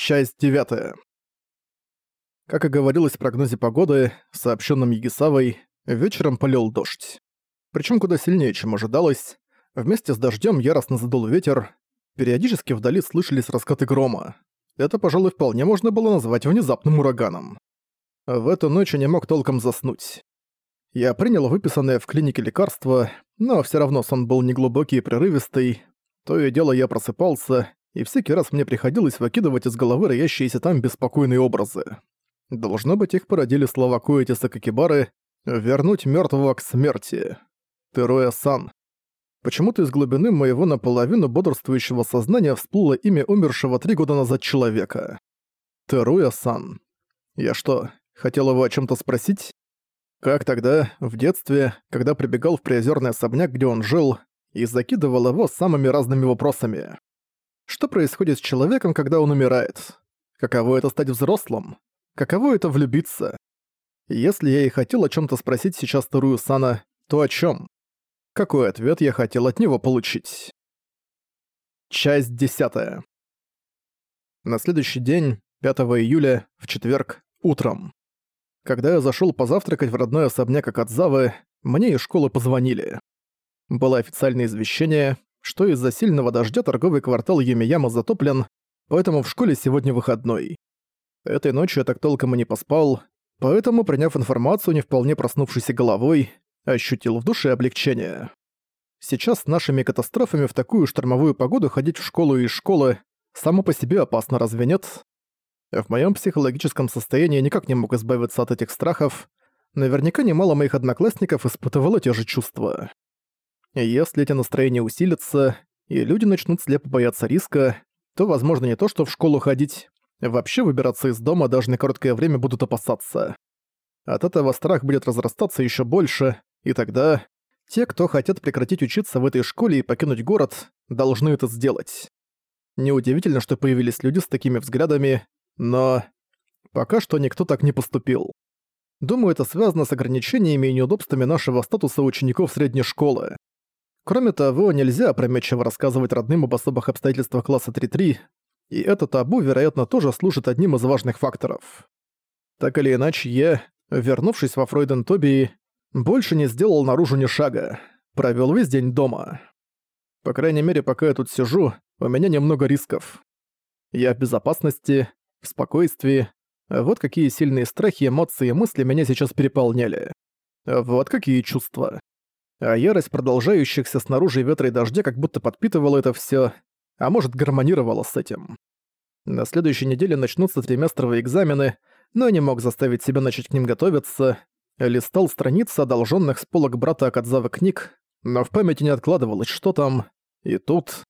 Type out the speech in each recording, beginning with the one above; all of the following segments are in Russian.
Часть 9. Как и говорилось в прогнозе погоды, сообщенном Егисавой, вечером полил дождь. Причем куда сильнее, чем ожидалось. Вместе с дождем яростно задул ветер. Периодически вдали слышались раскаты грома. Это, пожалуй, вполне можно было назвать внезапным ураганом. В эту ночь я не мог толком заснуть. Я принял выписанное в клинике лекарство, но все равно сон был неглубокий и прерывистый. То и дело я просыпался, и всякий раз мне приходилось выкидывать из головы роящиеся там беспокойные образы. Должно быть, их породили слова Коэтиса Кокибары «вернуть мертвого к смерти». Теруя-сан. Почему-то из глубины моего наполовину бодрствующего сознания всплыло имя умершего три года назад человека. Теруя-сан. Я что, хотел его о чем то спросить? Как тогда, в детстве, когда прибегал в приозерный особняк, где он жил, и закидывал его самыми разными вопросами. Что происходит с человеком, когда он умирает? Каково это стать взрослым? Каково это влюбиться? Если я и хотел о чем то спросить сейчас вторую Сана, то о чем? Какой ответ я хотел от него получить? Часть десятая. На следующий день, 5 июля, в четверг, утром. Когда я зашел позавтракать в родной особняк Акадзавы, мне из школы позвонили. Было официальное извещение, что из-за сильного дождя торговый квартал Юмияма затоплен, поэтому в школе сегодня выходной. Этой ночью я так толком и не поспал, поэтому, приняв информацию не вполне проснувшейся головой, ощутил в душе облегчение. Сейчас с нашими катастрофами в такую штормовую погоду ходить в школу и из школы само по себе опасно, разве нет? В моем психологическом состоянии никак не мог избавиться от этих страхов. Наверняка немало моих одноклассников испытывало те же чувства. Если эти настроения усилятся, и люди начнут слепо бояться риска, то, возможно, не то что в школу ходить, вообще выбираться из дома даже на короткое время будут опасаться. От этого страх будет разрастаться еще больше, и тогда те, кто хотят прекратить учиться в этой школе и покинуть город, должны это сделать. Неудивительно, что появились люди с такими взглядами, но пока что никто так не поступил. Думаю, это связано с ограничениями и неудобствами нашего статуса учеников средней школы. Кроме того, нельзя опрометчиво рассказывать родным об особых обстоятельствах класса 3-3, и это табу, вероятно, тоже служит одним из важных факторов. Так или иначе, я, вернувшись во Фройден-Тобии, больше не сделал наружу ни шага, провел весь день дома. По крайней мере, пока я тут сижу, у меня немного рисков. Я в безопасности, в спокойствии. Вот какие сильные страхи, эмоции и мысли меня сейчас переполняли. Вот какие чувства а ярость продолжающихся снаружи ветра и дождя как будто подпитывала это все, а может гармонировала с этим. На следующей неделе начнутся триместровые экзамены, но не мог заставить себя начать к ним готовиться. Листал страницы одолженных с полок брата Акадзавы книг, но в памяти не откладывалось, что там. И тут...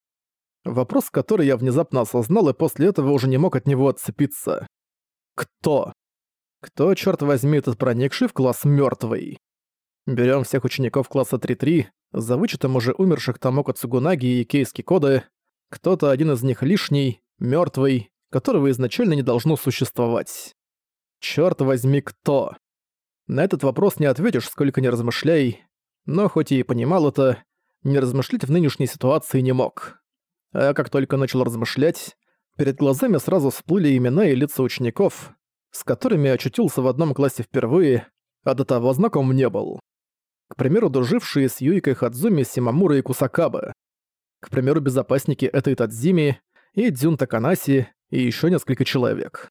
Вопрос, который я внезапно осознал, и после этого уже не мог от него отцепиться. Кто? Кто, черт возьми, этот проникший в класс мертвый? Берем всех учеников класса 3-3, за вычетом уже умерших Тамоко Цугунаги и Кейски Коды, кто-то один из них лишний, мертвый, которого изначально не должно существовать. Черт возьми, кто? На этот вопрос не ответишь, сколько ни размышляй, но хоть и понимал это, не размышлять в нынешней ситуации не мог. А как только начал размышлять, перед глазами сразу всплыли имена и лица учеников, с которыми очутился в одном классе впервые, а до того знаком не был. К примеру, дружившие с Юикой Хадзуми, Симамура и Кусакабе. К примеру, безопасники этой Тадзими и Дзюн Таканаси и еще несколько человек.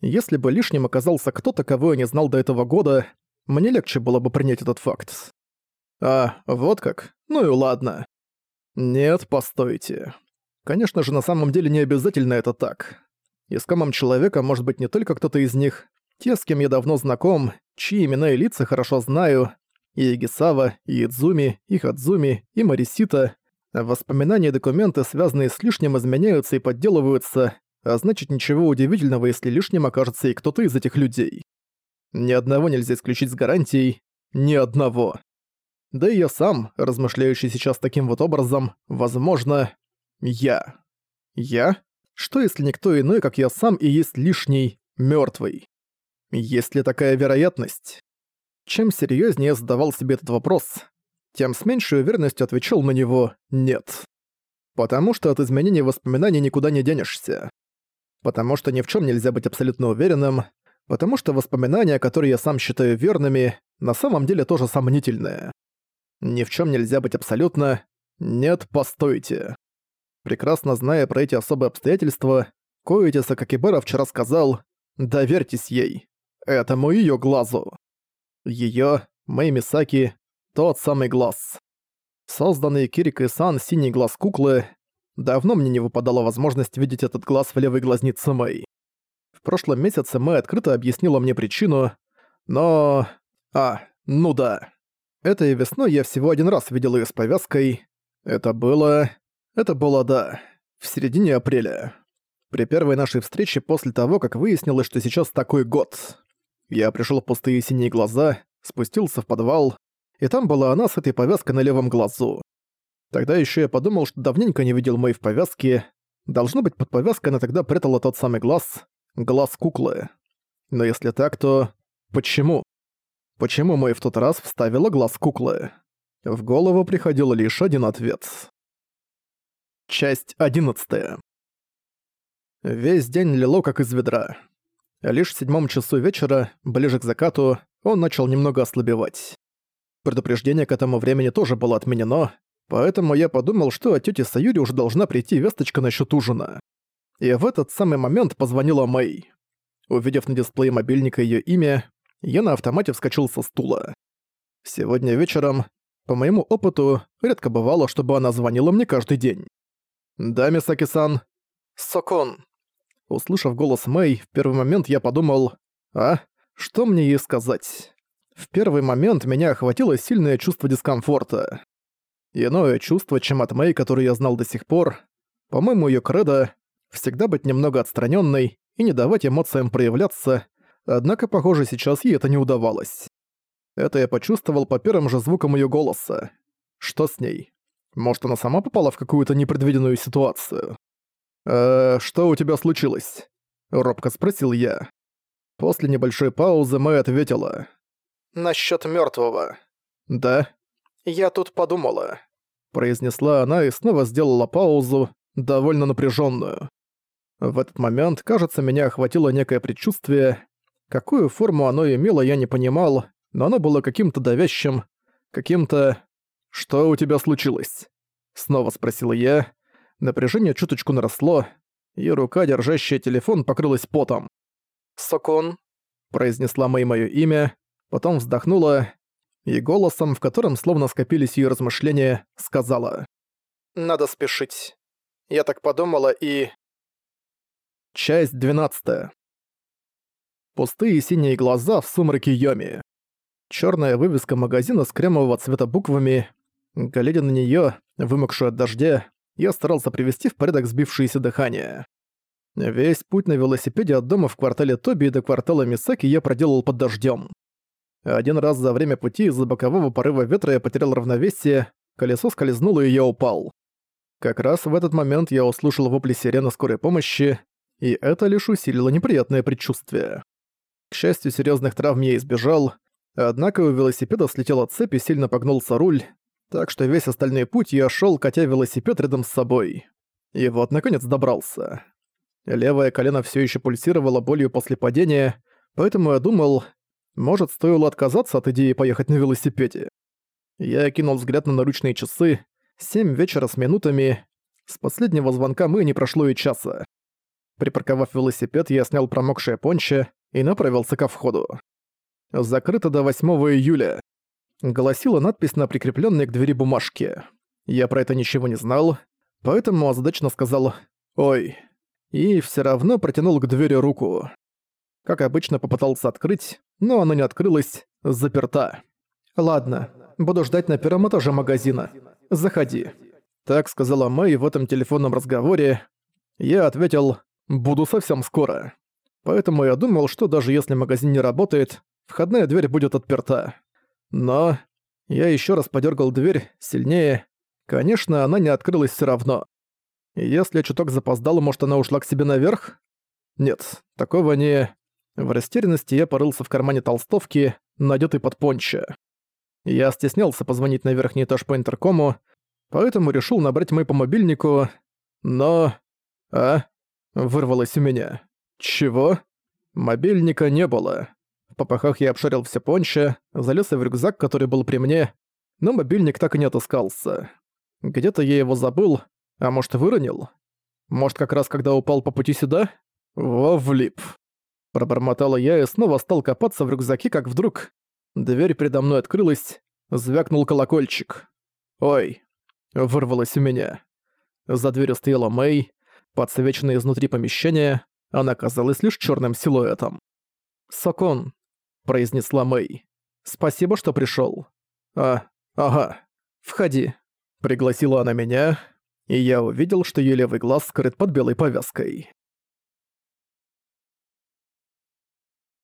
Если бы лишним оказался кто-то, кого я не знал до этого года, мне легче было бы принять этот факт. А, вот как? Ну и ладно. Нет, постойте. Конечно же, на самом деле не обязательно это так. Искомым человека может быть не только кто-то из них, те, с кем я давно знаком, чьи имена и лица хорошо знаю, и Игисава, и Идзуми, и Хадзуми, и Марисита. Воспоминания и документы, связанные с лишним, изменяются и подделываются, а значит ничего удивительного, если лишним окажется и кто-то из этих людей. Ни одного нельзя исключить с гарантией. Ни одного. Да и я сам, размышляющий сейчас таким вот образом, возможно, я. Я? Что если никто иной, как я сам, и есть лишний, мёртвый? Есть ли такая вероятность? Чем серьезнее задавал себе этот вопрос, тем с меньшей уверенностью отвечал на него «нет». Потому что от изменения воспоминаний никуда не денешься. Потому что ни в чем нельзя быть абсолютно уверенным, потому что воспоминания, которые я сам считаю верными, на самом деле тоже сомнительные. Ни в чем нельзя быть абсолютно «нет, постойте». Прекрасно зная про эти особые обстоятельства, Коэти Сакакибара вчера сказал «доверьтесь ей, этому ее глазу». Ее, Мэй Мисаки, тот самый глаз. Созданный Кирикой Сан синий глаз куклы, давно мне не выпадала возможность видеть этот глаз в левой глазнице Мэй. В прошлом месяце Мэй открыто объяснила мне причину, но... А, ну да. Этой весной я всего один раз видел её с повязкой. Это было... Это было, да, в середине апреля. При первой нашей встрече после того, как выяснилось, что сейчас такой год. Я пришёл в пустые синие глаза, спустился в подвал, и там была она с этой повязкой на левом глазу. Тогда ещё я подумал, что давненько не видел Мэй в повязке. Должно быть, под повязкой она тогда прятала тот самый глаз, глаз куклы. Но если так, то почему? Почему Мэй в тот раз вставила глаз куклы? В голову приходил лишь один ответ. Часть 11. Весь день лило как из ведра. Лишь в седьмом часу вечера, ближе к закату, он начал немного ослабевать. Предупреждение к этому времени тоже было отменено, поэтому я подумал, что от тёти Саюри уже должна прийти весточка насчёт ужина. И в этот самый момент позвонила Мэй. Увидев на дисплее мобильника её имя, я на автомате вскочил со стула. Сегодня вечером, по моему опыту, редко бывало, чтобы она звонила мне каждый день. «Да, Мисаки-сан». «Сокон». Услышав голос Мэй, в первый момент я подумал, «А, что мне ей сказать?» В первый момент меня охватило сильное чувство дискомфорта. Иное чувство, чем от Мэй, которую я знал до сих пор. По-моему, её кредо — всегда быть немного отстранённой и не давать эмоциям проявляться, однако, похоже, сейчас ей это не удавалось. Это я почувствовал по первым же звукам её голоса. Что с ней? Может, она сама попала в какую-то непредвиденную ситуацию? «Э, что у тебя случилось?» — робко спросил я. После небольшой паузы Мэй ответила. «Насчёт мёртвого». «Да?» «Я тут подумала», — произнесла она и снова сделала паузу, довольно напряжённую. В этот момент, кажется, меня охватило некое предчувствие. Какую форму оно имело, я не понимал, но оно было каким-то давящим, каким-то «Что у тебя случилось?» Снова спросил я. Напряжение чуточку наросло, и рука, держащая телефон, покрылась потом. «Сокон», — произнесла Мэй моё имя, потом вздохнула и голосом, в котором словно скопились её размышления, сказала. «Надо спешить. Я так подумала и...» Часть 12. Пустые синие глаза в сумраке Йоми. Чёрная вывеска магазина с кремового цвета буквами Глядя на неё, вымокшую от дождя, я старался привести в порядок сбившееся дыхание. Весь путь на велосипеде от дома в квартале Тоби до квартала Мисаки я проделал под дождём. Один раз за время пути из-за бокового порыва ветра я потерял равновесие, колесо скользнуло и я упал. Как раз в этот момент я услышал вопли сирены скорой помощи, и это лишь усилило неприятное предчувствие. К счастью, серьезных травм я избежал, однако у велосипеда слетела цепь и сильно погнулся руль, так что весь остальной путь я шел, катя велосипед рядом с собой. И вот, наконец, добрался. Левое колено все еще пульсировало болью после падения, поэтому я думал, может, стоило отказаться от идеи поехать на велосипеде. Я кинул взгляд на наручные часы. Семь вечера с минутами. С последнего звонка мы не прошло и часа. Припарковав велосипед, я снял промокшее пончо и направился ко входу. Закрыто до 8 июля гласила надпись на прикрепленной к двери бумажке. Я про это ничего не знал, поэтому озадачно сказал «Ой». И все равно протянул к двери руку. Как обычно, попытался открыть, но она не открылась, заперта. «Ладно, буду ждать на первом этаже магазина. Заходи». Так сказала Мэй в этом телефонном разговоре. Я ответил «Буду совсем скоро». Поэтому я думал, что даже если магазин не работает, входная дверь будет отперта. Но я еще раз подергал дверь сильнее. Конечно, она не открылась все равно. Если чуток запоздал, может, она ушла к себе наверх? Нет, такого не... В растерянности я порылся в кармане толстовки, надетый под пончо. Я стеснялся позвонить на верхний этаж по интеркому, поэтому решил набрать мой по мобильнику, но... А? Вырвалось у меня. Чего? Мобильника не было. Попахах я обшарил все понча, залез в рюкзак, который был при мне, но мобильник так и не отыскался. Где-то я его забыл, а может выронил? Может как раз когда упал по пути сюда? Во влип. Пробормотала я и снова стал копаться в рюкзаке, как вдруг... Дверь передо мной открылась, звякнул колокольчик. «Ой!» — вырвалось у меня. За дверью стояла Мэй, подсвеченная изнутри помещения, она казалась лишь черным силуэтом. «Сокон», — произнесла Мэй. «Спасибо, что пришел. «А, ага. Входи», — пригласила она меня, и я увидел, что её левый глаз скрыт под белой повязкой.